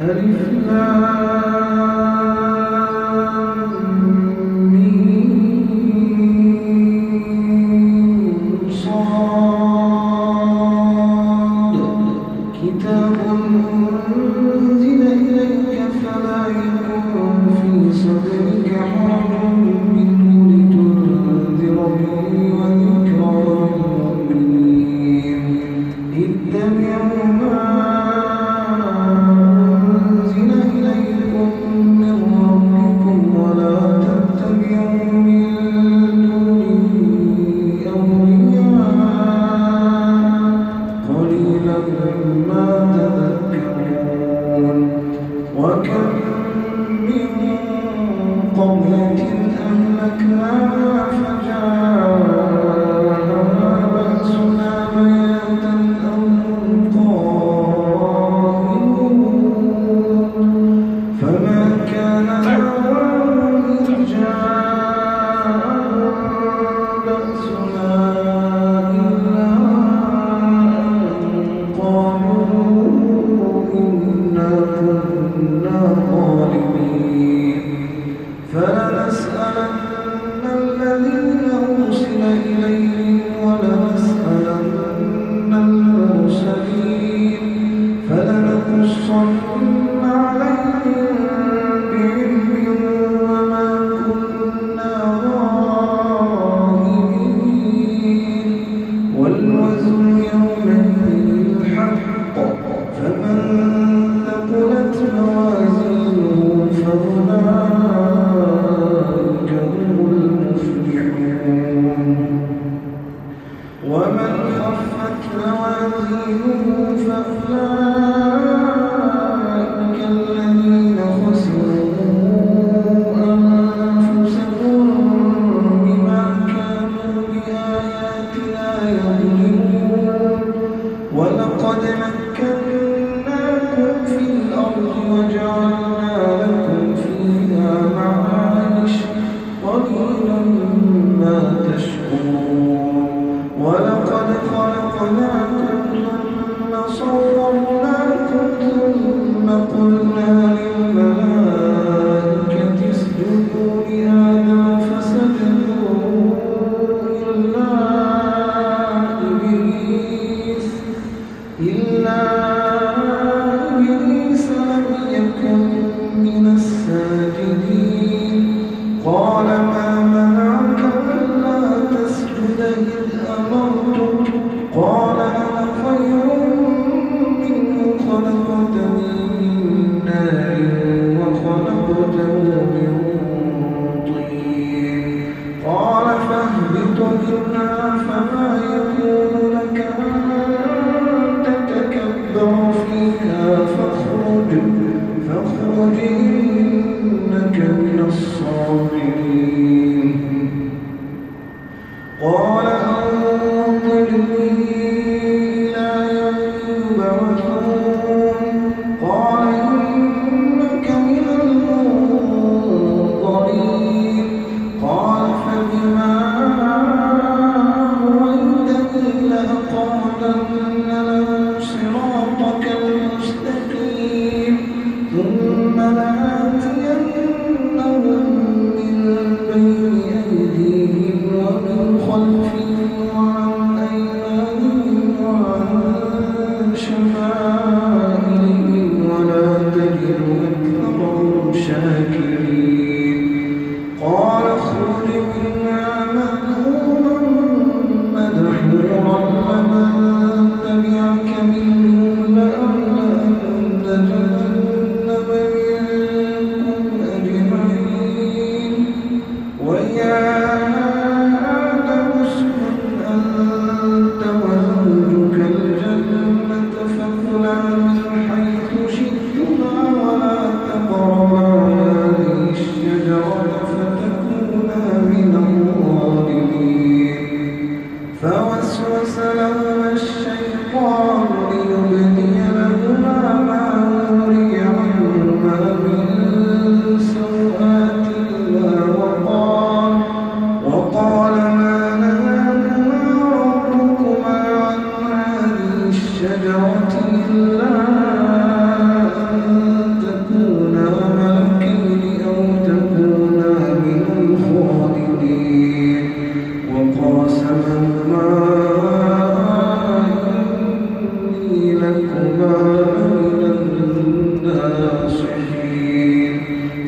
ألف ثم لآتينهم من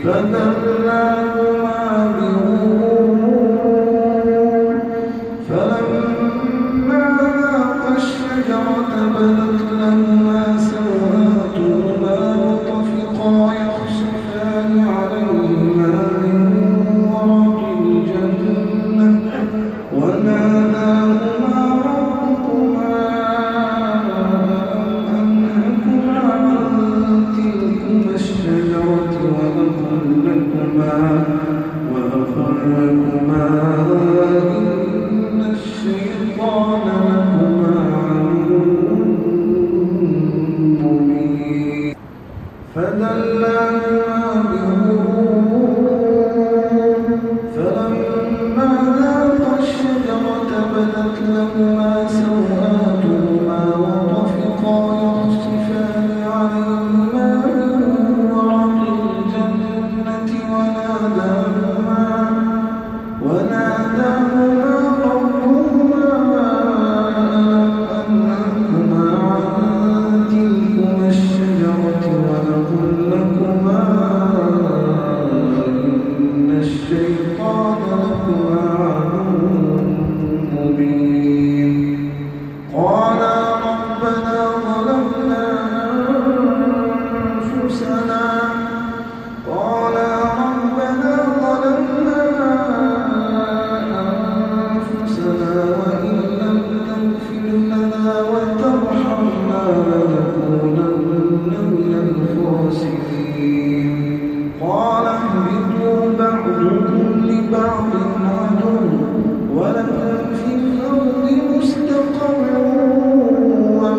No. you. فلما ذاق الشجرة بدت لهما سوآتهما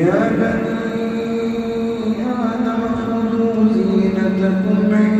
يا بني آدم خذوا زينتكم عند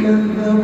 كذبوا